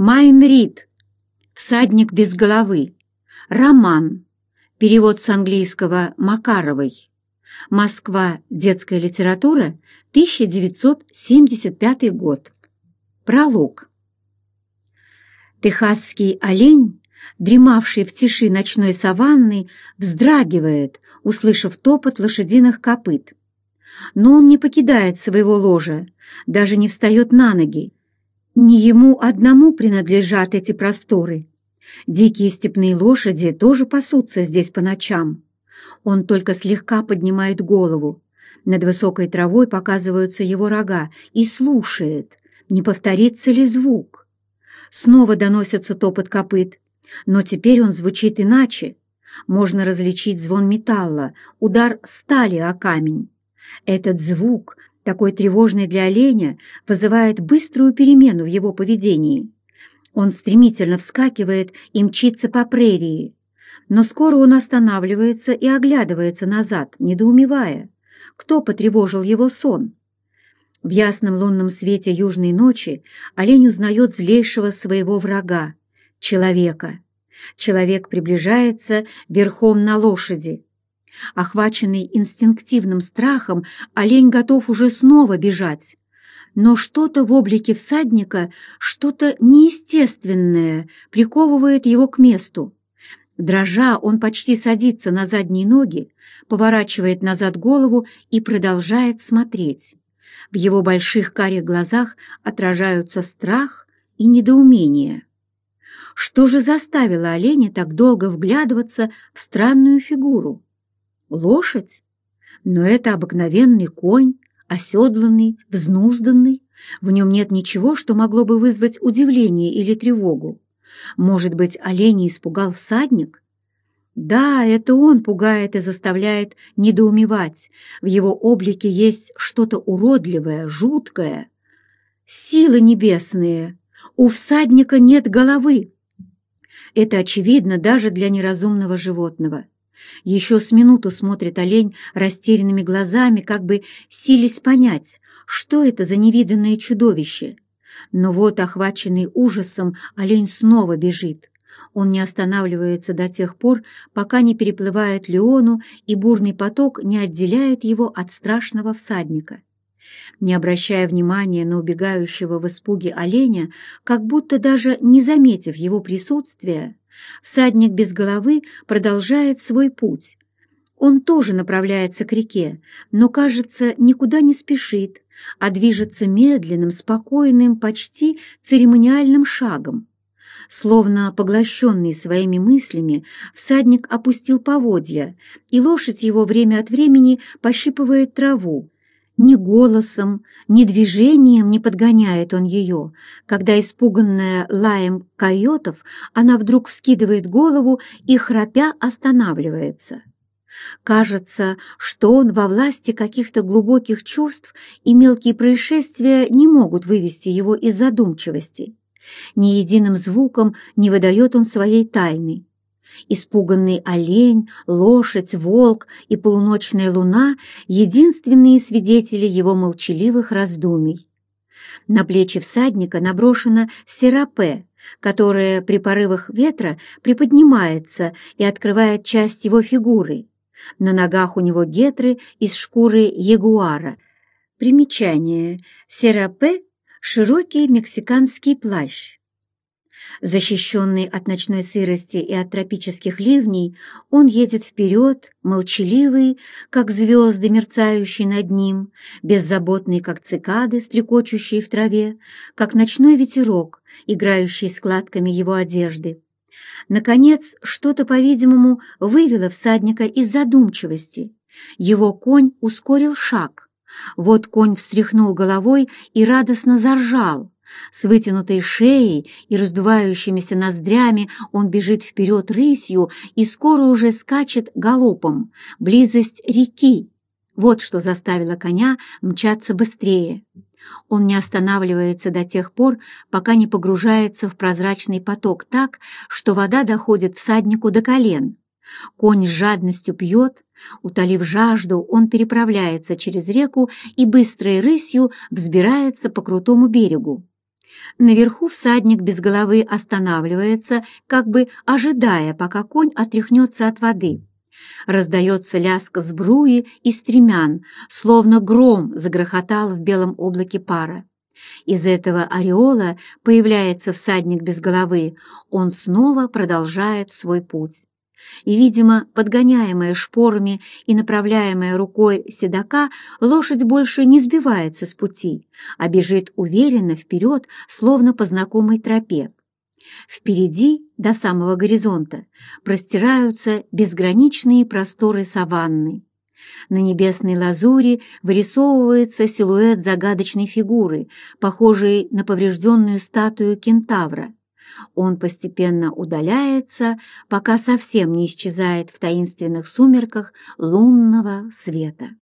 Майн Рид. Всадник без головы. Роман. Перевод с английского Макаровой. Москва. Детская литература. 1975 год. Пролог. Техасский олень, дремавший в тиши ночной саванны, вздрагивает, услышав топот лошадиных копыт. Но он не покидает своего ложа, даже не встает на ноги, не ему одному принадлежат эти просторы. Дикие степные лошади тоже пасутся здесь по ночам. Он только слегка поднимает голову. Над высокой травой показываются его рога и слушает, не повторится ли звук. Снова доносится топот копыт, но теперь он звучит иначе. Можно различить звон металла, удар стали о камень. Этот звук такой тревожный для оленя, вызывает быструю перемену в его поведении. Он стремительно вскакивает и мчится по прерии, но скоро он останавливается и оглядывается назад, недоумевая, кто потревожил его сон. В ясном лунном свете южной ночи олень узнает злейшего своего врага — человека. Человек приближается верхом на лошади. Охваченный инстинктивным страхом, олень готов уже снова бежать. Но что-то в облике всадника, что-то неестественное приковывает его к месту. Дрожа, он почти садится на задние ноги, поворачивает назад голову и продолжает смотреть. В его больших карих глазах отражаются страх и недоумение. Что же заставило оленя так долго вглядываться в странную фигуру? Лошадь? Но это обыкновенный конь, оседланный, взнузданный. В нем нет ничего, что могло бы вызвать удивление или тревогу. Может быть, оленя испугал всадник? Да, это он пугает и заставляет недоумевать. В его облике есть что-то уродливое, жуткое. Силы небесные! У всадника нет головы! Это очевидно даже для неразумного животного. Еще с минуту смотрит олень растерянными глазами, как бы сились понять, что это за невиданное чудовище. Но вот, охваченный ужасом, олень снова бежит. Он не останавливается до тех пор, пока не переплывает Леону, и бурный поток не отделяет его от страшного всадника. Не обращая внимания на убегающего в испуге оленя, как будто даже не заметив его присутствия, Всадник без головы продолжает свой путь. Он тоже направляется к реке, но, кажется, никуда не спешит, а движется медленным, спокойным, почти церемониальным шагом. Словно поглощенный своими мыслями, всадник опустил поводья, и лошадь его время от времени пощипывает траву, ни голосом, ни движением не подгоняет он ее, когда, испуганная лаем койотов, она вдруг вскидывает голову и, храпя, останавливается. Кажется, что он во власти каких-то глубоких чувств, и мелкие происшествия не могут вывести его из задумчивости. Ни единым звуком не выдает он своей тайны. Испуганный олень, лошадь, волк и полуночная луна — единственные свидетели его молчаливых раздумий. На плечи всадника наброшена серапе, которая при порывах ветра приподнимается и открывает часть его фигуры. На ногах у него гетры из шкуры ягуара. Примечание. Серапе — широкий мексиканский плащ. Защищенный от ночной сырости и от тропических ливней, он едет вперед, молчаливый, как звезды, мерцающие над ним, беззаботный, как цикады, стрекочущие в траве, как ночной ветерок, играющий складками его одежды. Наконец, что-то, по-видимому, вывело всадника из задумчивости. Его конь ускорил шаг. Вот конь встряхнул головой и радостно заржал. С вытянутой шеей и раздувающимися ноздрями он бежит вперед рысью и скоро уже скачет галопом. Близость реки. Вот что заставило коня мчаться быстрее. Он не останавливается до тех пор, пока не погружается в прозрачный поток так, что вода доходит всаднику до колен. Конь с жадностью пьет, утолив жажду, он переправляется через реку и быстрой рысью взбирается по крутому берегу. Наверху всадник без головы останавливается, как бы ожидая, пока конь отряхнется от воды. Раздается лязг сбруи и стремян, словно гром загрохотал в белом облаке пара. Из этого ореола появляется всадник без головы, он снова продолжает свой путь. И, видимо, подгоняемая шпорами и направляемая рукой седока, лошадь больше не сбивается с пути, а бежит уверенно вперед, словно по знакомой тропе. Впереди, до самого горизонта, простираются безграничные просторы саванны. На небесной лазури вырисовывается силуэт загадочной фигуры, похожей на поврежденную статую кентавра. Он постепенно удаляется, пока совсем не исчезает в таинственных сумерках лунного света.